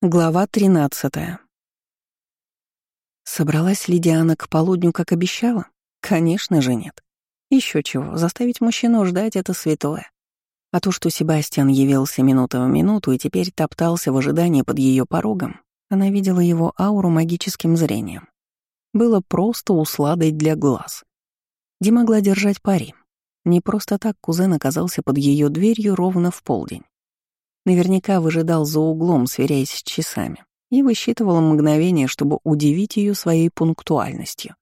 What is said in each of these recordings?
Глава 13. Собралась ли Диана к полудню, как обещала? Конечно же нет. Еще чего, заставить мужчину ждать — это святое. А то, что Себастьян явился минута в минуту и теперь топтался в ожидании под ее порогом, она видела его ауру магическим зрением. Было просто усладой для глаз. Ди могла держать пари. Не просто так кузен оказался под ее дверью ровно в полдень. Наверняка выжидал за углом, сверяясь с часами, и высчитывал мгновение, чтобы удивить ее своей пунктуальностью.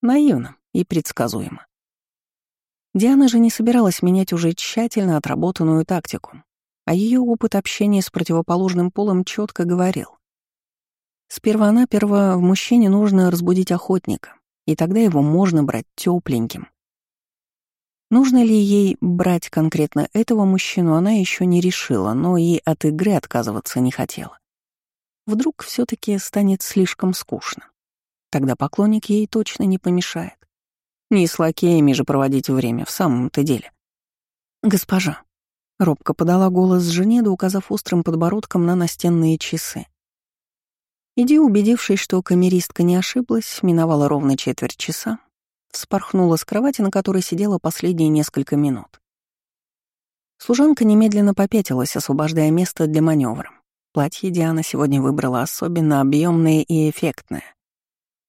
Наивно и предсказуемо. Диана же не собиралась менять уже тщательно отработанную тактику, а ее опыт общения с противоположным полом четко говорил. Сперва-наперво в мужчине нужно разбудить охотника, и тогда его можно брать тепленьким, Нужно ли ей брать конкретно этого мужчину, она еще не решила, но и от игры отказываться не хотела. Вдруг все таки станет слишком скучно. Тогда поклонник ей точно не помешает. Не с лакеями же проводить время, в самом-то деле. «Госпожа», — робко подала голос жене, да указав острым подбородком на настенные часы. Иди, убедившись, что камеристка не ошиблась, миновала ровно четверть часа, Вспорхнула с кровати, на которой сидела последние несколько минут. Служанка немедленно попятилась, освобождая место для маневра. Платье Диана сегодня выбрала особенно объемное и эффектное.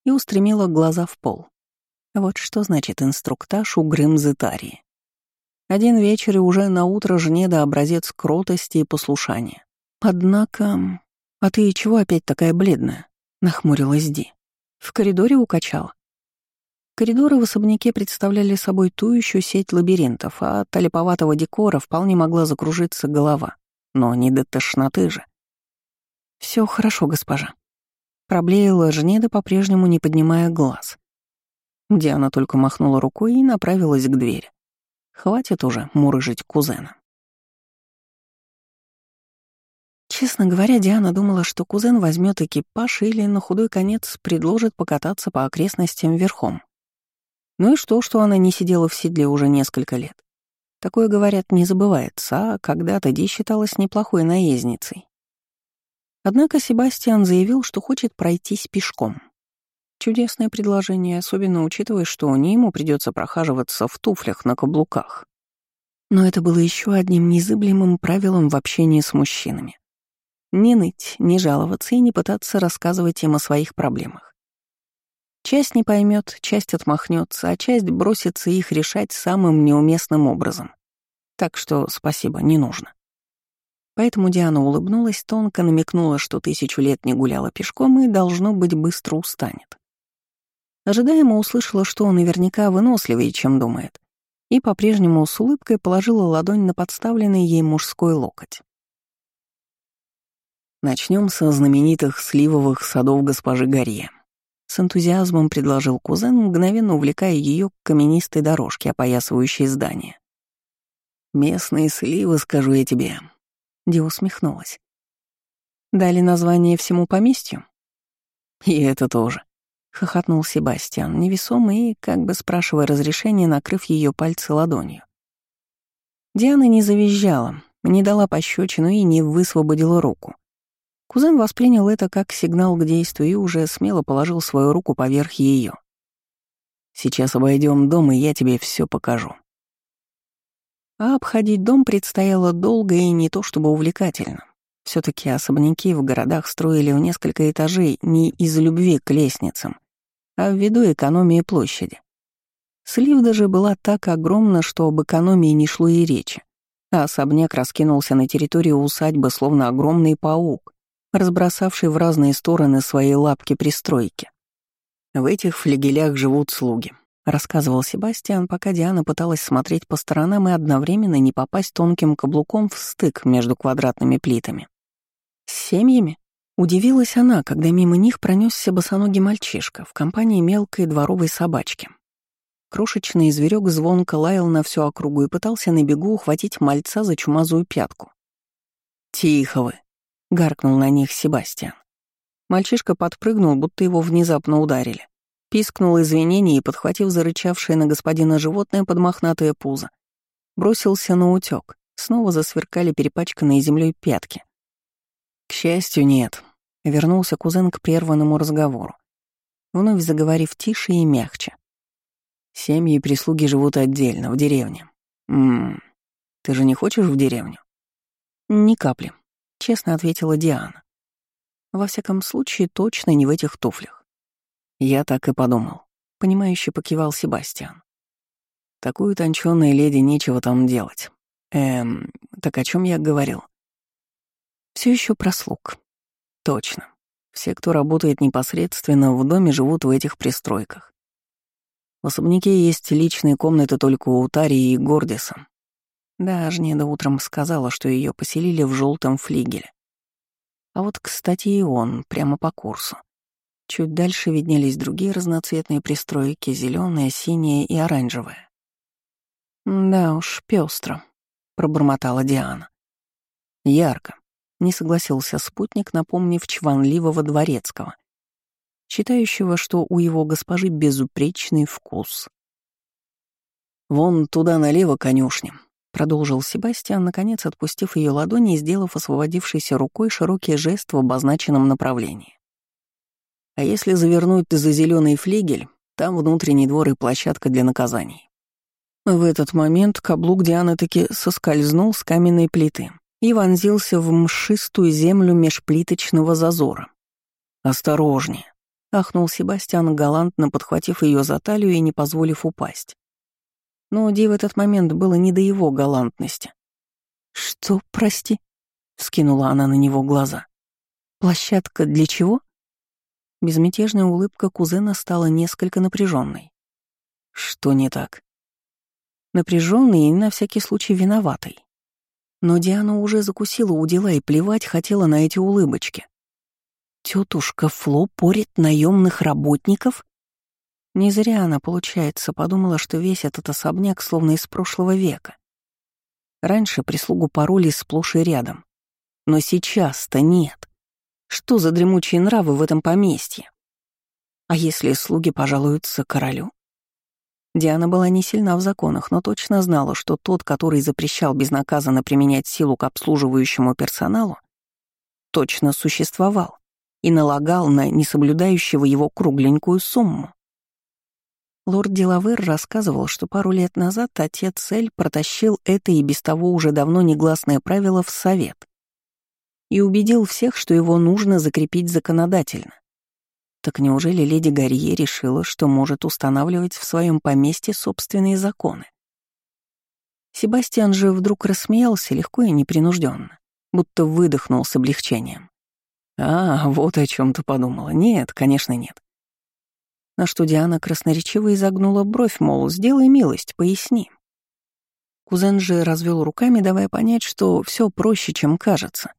И устремила глаза в пол. Вот что значит инструктаж у Грымзетарии. Один вечер и уже на утро жене да образец кротости и послушания. Однако... «А ты чего опять такая бледная?» — нахмурилась Ди. «В коридоре укачала?» Коридоры в особняке представляли собой ту еще сеть лабиринтов, а от олиповатого декора вполне могла закружиться голова. Но не до тошноты же. Все хорошо, госпожа», — проблеяла Жнеда, по-прежнему не поднимая глаз. Диана только махнула рукой и направилась к двери. Хватит уже мурыжить кузена. Честно говоря, Диана думала, что кузен возьмет экипаж или на худой конец предложит покататься по окрестностям верхом. Ну и что, что она не сидела в седле уже несколько лет? Такое, говорят, не забывается, а когда-то Ди считалась неплохой наездницей. Однако Себастьян заявил, что хочет пройтись пешком. Чудесное предложение, особенно учитывая, что не ему придется прохаживаться в туфлях на каблуках. Но это было еще одним незыблемым правилом в общении с мужчинами. Не ныть, не жаловаться и не пытаться рассказывать им о своих проблемах. Часть не поймет, часть отмахнется, а часть бросится их решать самым неуместным образом. Так что спасибо, не нужно. Поэтому Диана улыбнулась, тонко намекнула, что тысячу лет не гуляла пешком и, должно быть, быстро устанет. Ожидаемо услышала, что он наверняка выносливее, чем думает, и по-прежнему с улыбкой положила ладонь на подставленный ей мужской локоть. Начнем со знаменитых сливовых садов госпожи Гарье. С энтузиазмом предложил кузен, мгновенно увлекая ее к каменистой дорожке, опоясывающей здание. «Местные сливы, скажу я тебе». Ди усмехнулась. «Дали название всему поместью?» «И это тоже», — хохотнул Себастьян, невесомый и, как бы спрашивая разрешения, накрыв ее пальцы ладонью. Диана не завизжала, не дала пощечину и не высвободила руку. Кузен воспринял это как сигнал к действию и уже смело положил свою руку поверх ее. «Сейчас обойдем дом, и я тебе все покажу». А обходить дом предстояло долго и не то чтобы увлекательно. все таки особняки в городах строили в несколько этажей не из любви к лестницам, а ввиду экономии площади. Слив даже была так огромна, что об экономии не шло и речи, а особняк раскинулся на территории усадьбы словно огромный паук, разбросавший в разные стороны свои лапки-пристройки. «В этих флигелях живут слуги», — рассказывал Себастьян, пока Диана пыталась смотреть по сторонам и одновременно не попасть тонким каблуком в стык между квадратными плитами. «С семьями?» Удивилась она, когда мимо них пронесся босоногий мальчишка в компании мелкой дворовой собачки. Крошечный зверек звонко лаял на всю округу и пытался на бегу ухватить мальца за чумазую пятку. «Тихо вы!» — гаркнул на них Себастьян. Мальчишка подпрыгнул, будто его внезапно ударили. Пискнул извинений и, подхватив зарычавшее на господина животное под мохнатое пузо, бросился на утёк. Снова засверкали перепачканные землей пятки. К счастью, нет. Вернулся кузен к прерванному разговору, вновь заговорив тише и мягче. Семьи и прислуги живут отдельно, в деревне. Ммм, ты же не хочешь в деревню? Ни капли, честно ответила Диана. Во всяком случае, точно не в этих туфлях. Я так и подумал. Понимающе покивал Себастьян. Такую тончённой леди нечего там делать. Эм, так о чем я говорил? Все еще про слуг. Точно. Все, кто работает непосредственно в доме, живут в этих пристройках. В особняке есть личные комнаты только у Тарии и Гордиса. Да, Жнеда утром сказала, что ее поселили в желтом флигеле. А вот, кстати, и он, прямо по курсу. Чуть дальше виднелись другие разноцветные пристройки, зеленая, синяя и оранжевая. «Да уж, пестро», — пробормотала Диана. «Ярко», — не согласился спутник, напомнив чванливого дворецкого, считающего, что у его госпожи безупречный вкус. «Вон туда налево конюшня», — продолжил Себастьян, наконец отпустив ее ладони и сделав освободившейся рукой широкий жест в обозначенном направлении. «А если завернуть за зеленый флигель, там внутренний двор и площадка для наказаний». В этот момент каблук Дианы таки соскользнул с каменной плиты и вонзился в мшистую землю межплиточного зазора. «Осторожнее!» — ахнул Себастьян, галантно подхватив ее за талию и не позволив упасть. Но Ди в этот момент было не до его галантности. «Что, прости?» — вскинула она на него глаза. «Площадка для чего?» Безмятежная улыбка кузена стала несколько напряженной. «Что не так?» Напряженной и на всякий случай виноватой. Но Диана уже закусила у дела и плевать хотела на эти улыбочки. Тетушка Фло порит наемных работников? Не зря она, получается, подумала, что весь этот особняк словно из прошлого века. Раньше прислугу пароли сплошь и рядом. Но сейчас-то нет. Что за дремучие нравы в этом поместье? А если слуги пожалуются королю? Диана была не сильна в законах, но точно знала, что тот, который запрещал безнаказанно применять силу к обслуживающему персоналу, точно существовал и налагал на несоблюдающего его кругленькую сумму. Лорд Делавер рассказывал, что пару лет назад отец Эль протащил это и без того уже давно негласное правило в совет и убедил всех, что его нужно закрепить законодательно. Так неужели леди Гарье решила, что может устанавливать в своем поместье собственные законы? Себастьян же вдруг рассмеялся легко и непринужденно, будто выдохнул с облегчением. «А, вот о чем ты подумала. Нет, конечно, нет. На что Диана красноречиво изогнула бровь, мол, сделай милость, поясни. Кузен же развел руками, давая понять, что все проще, чем кажется.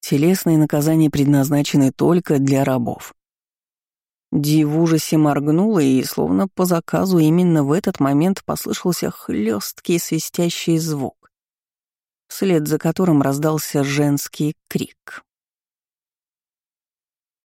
Телесные наказания предназначены только для рабов. Ди в ужасе моргнула, и, словно по заказу, именно в этот момент послышался хлесткий свистящий звук, вслед за которым раздался женский крик.